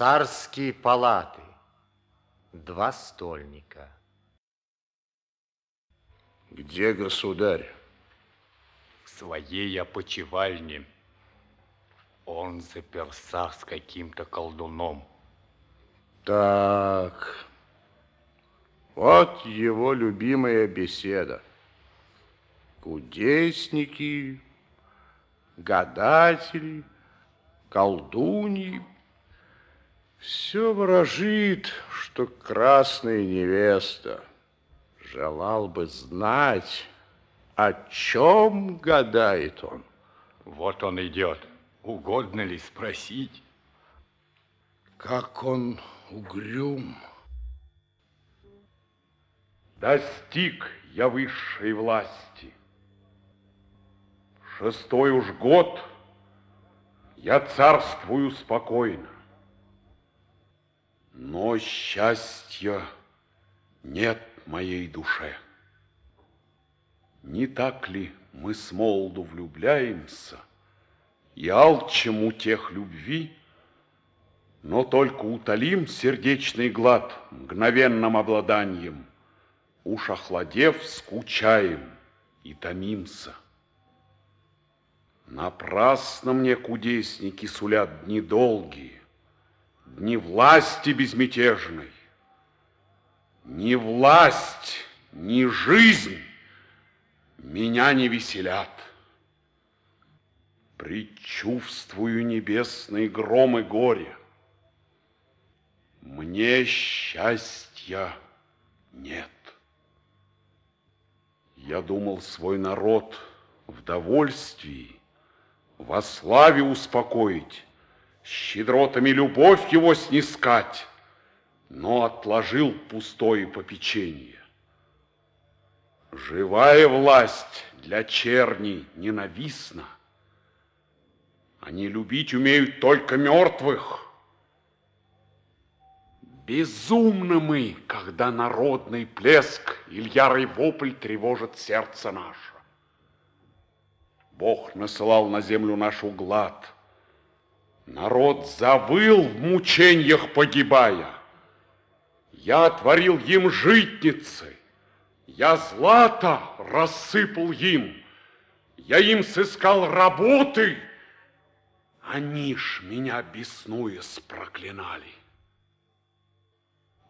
Царские палаты. Два стольника. Где государь? В своей опочивальне. Он заперся с каким-то колдуном. Так, вот его любимая беседа. Кудесники, гадатели, колдуньи. Все выражит, что красная невеста. Желал бы знать, о чем гадает он. Вот он идет. Угодно ли спросить? Как он угрюм. Достиг я высшей власти. Шестой уж год я царствую спокойно. Но счастья нет моей душе. Не так ли мы с молоду влюбляемся и алчим у тех любви, но только утолим сердечный глад мгновенным обладанием, уж охладев, скучаем и томимся. Напрасно мне кудесники сулят дни дни власти безмятежной. Ни власть, ни жизнь меня не веселят. Предчувствую небесный гром и горе. Мне счастья нет. Я думал свой народ в довольствии, во славе успокоить, щедротами любовь его снискать, но отложил пустое попечение. Живая власть для черни ненавистна. Они любить умеют только мертвых. Безумны мы, когда народный плеск или ярый вопль тревожит сердце наше. Бог насылал на землю нашу глад. Народ завыл в мучениях погибая. Я отворил им житницы, я злато рассыпал им, я им сыскал работы, они ж меня беснуясь проклинали.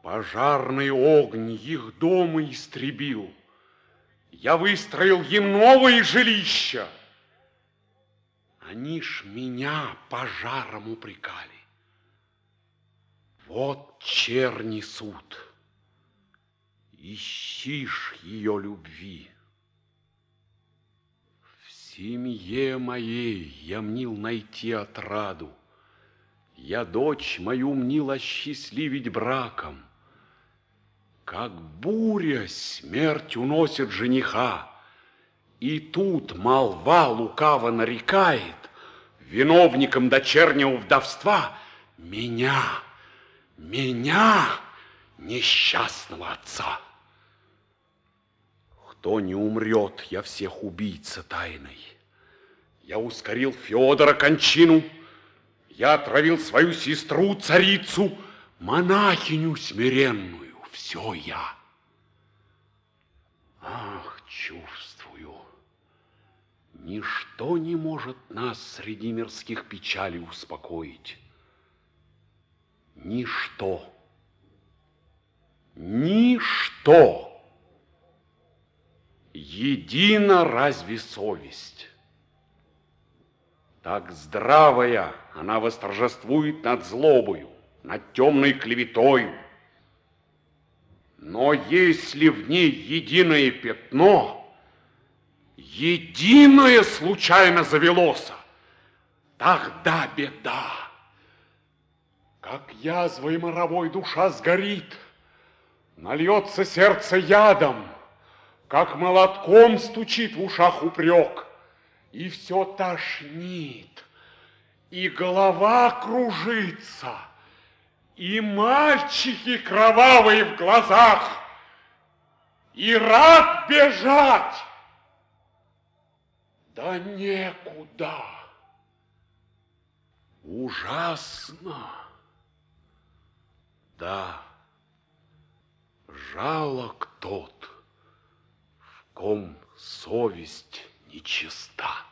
Пожарный огонь их дома истребил, я выстроил им новые жилища, они ж меня пожаром упрекали. Вот черни суд. Ищишь ее любви. В семье моей я мнил найти отраду. Я дочь мою мнил осчастливить браком. Как буря смерть уносит жениха, И тут молва лукаво нарекает Виновником дочернего вдовства Меня — меня, несчастного отца. Кто не умрет, я всех убийца тайной. Я ускорил Федора кончину, я отравил свою сестру, царицу, монахиню смиренную, все я. Ах, чувствую, ничто не может нас среди мирских печалей успокоить ничто. Ничто. Едина разве совесть. Так здравая она восторжествует над злобою, над темной клеветою. Но если в ней единое пятно, единое случайно завелося, тогда беда. Как язвой моровой душа сгорит, Нальется сердце ядом, Как молотком стучит в ушах упрек, И все тошнит, и голова кружится, И мальчики кровавые в глазах, И рад бежать, да некуда. Ужасно. Да, жалок тот, в ком совесть нечиста.